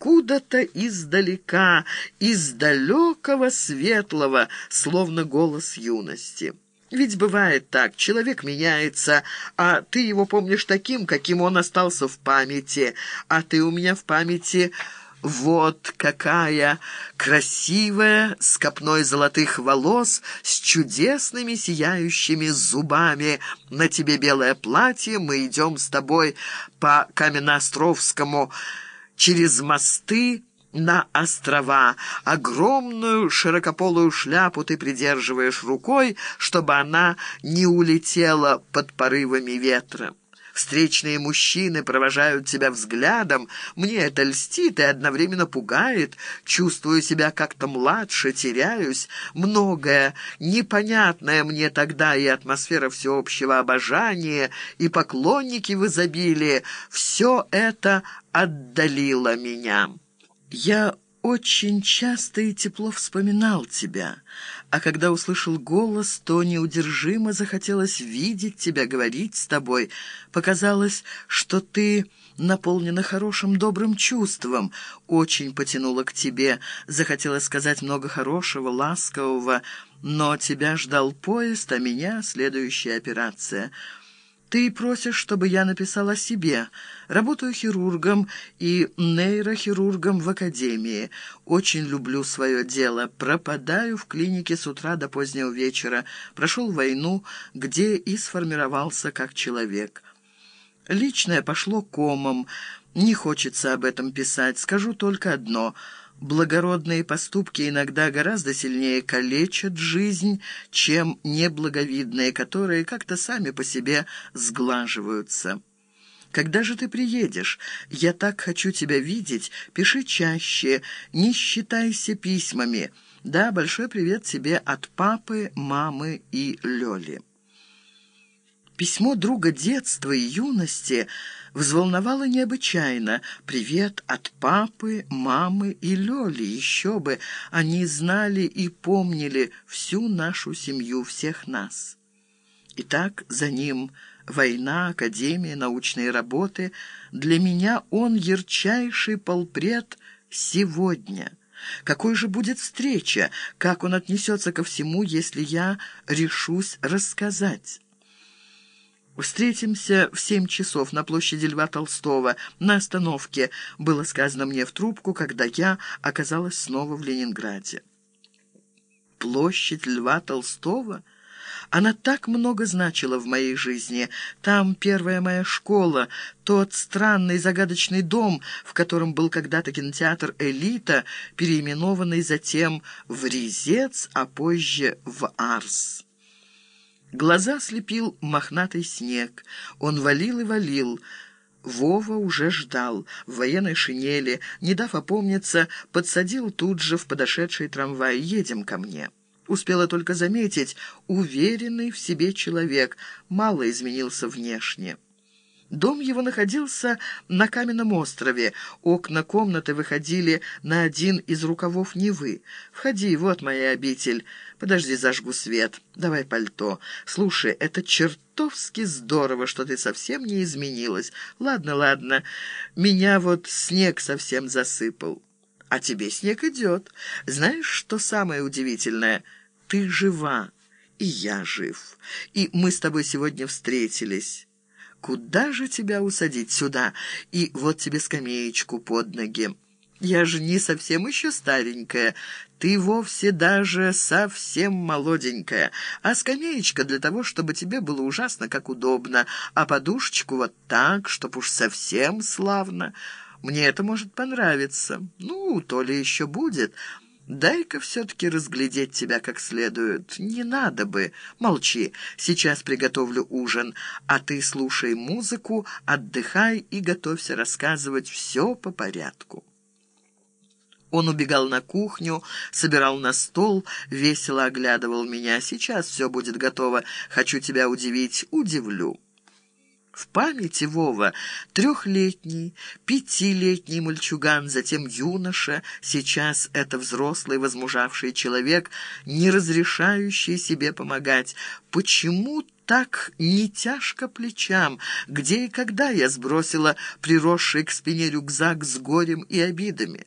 откуда-то издалека, из далекого светлого, словно голос юности. Ведь бывает так, человек меняется, а ты его помнишь таким, каким он остался в памяти, а ты у меня в памяти... Вот какая красивая, с копной золотых волос, с чудесными сияющими зубами. На тебе белое платье, мы идем с тобой по Каменноостровскому через мосты, на острова. Огромную широкополую шляпу ты придерживаешь рукой, чтобы она не улетела под порывами ветра. Встречные мужчины провожают тебя взглядом. Мне это льстит и одновременно пугает. Чувствую себя как-то младше, теряюсь. Многое, непонятное мне тогда и атмосфера всеобщего обожания, и поклонники в изобилии. Все это отдалило меня». Я очень часто и тепло вспоминал тебя, а когда услышал голос, то неудержимо захотелось видеть тебя, говорить с тобой. Показалось, что ты наполнена хорошим, добрым чувством, очень потянула к тебе, захотелось сказать много хорошего, ласкового, но тебя ждал поезд, а меня — следующая операция — ты просишь, чтобы я написала о себе. Работаю хирургом и нейрохирургом в академии. Очень люблю свое дело. Пропадаю в клинике с утра до позднего вечера. Прошел войну, где и сформировался как человек. Личное пошло комом. Не хочется об этом писать. Скажу только одно — Благородные поступки иногда гораздо сильнее калечат жизнь, чем неблаговидные, которые как-то сами по себе сглаживаются. Когда же ты приедешь? Я так хочу тебя видеть. Пиши чаще, не считайся письмами. Да, большой привет тебе от папы, мамы и Лёли. Письмо друга детства и юности взволновало необычайно. «Привет от папы, мамы и Лёли. Еще бы! Они знали и помнили всю нашу семью, всех нас». Итак, за ним война, академия, научные работы. Для меня он ярчайший полпред сегодня. Какой же будет встреча? Как он отнесется ко всему, если я решусь рассказать?» «Встретимся в семь часов на площади Льва Толстого, на остановке», было сказано мне в трубку, когда я оказалась снова в Ленинграде. Площадь Льва Толстого? Она так много значила в моей жизни. Там первая моя школа, тот странный загадочный дом, в котором был когда-то кинотеатр «Элита», переименованный затем в «Резец», а позже в «Арс». Глаза слепил мохнатый снег. Он валил и валил. Вова уже ждал, в военной шинели, не дав опомниться, подсадил тут же в подошедший трамвай «Едем ко мне». Успела только заметить, уверенный в себе человек, мало изменился внешне. Дом его находился на каменном острове. Окна комнаты выходили на один из рукавов Невы. «Входи, вот моя обитель. Подожди, зажгу свет. Давай пальто. Слушай, это чертовски здорово, что ты совсем не изменилась. Ладно, ладно. Меня вот снег совсем засыпал. А тебе снег идет. Знаешь, что самое удивительное? Ты жива, и я жив. И мы с тобой сегодня встретились». Куда же тебя усадить сюда? И вот тебе скамеечку под ноги. Я же не совсем еще старенькая, ты вовсе даже совсем молоденькая, а скамеечка для того, чтобы тебе было ужасно как удобно, а подушечку вот так, чтоб уж совсем славно. Мне это может понравиться. Ну, то ли еще будет». Дай-ка все-таки разглядеть тебя как следует. Не надо бы. Молчи. Сейчас приготовлю ужин, а ты слушай музыку, отдыхай и готовься рассказывать все по порядку. Он убегал на кухню, собирал на стол, весело оглядывал меня. «Сейчас все будет готово. Хочу тебя удивить. Удивлю». В памяти Вова трехлетний, пятилетний мальчуган, затем юноша, сейчас это взрослый возмужавший человек, не разрешающий себе помогать. Почему так не тяжко плечам, где и когда я сбросила приросший к спине рюкзак с горем и обидами.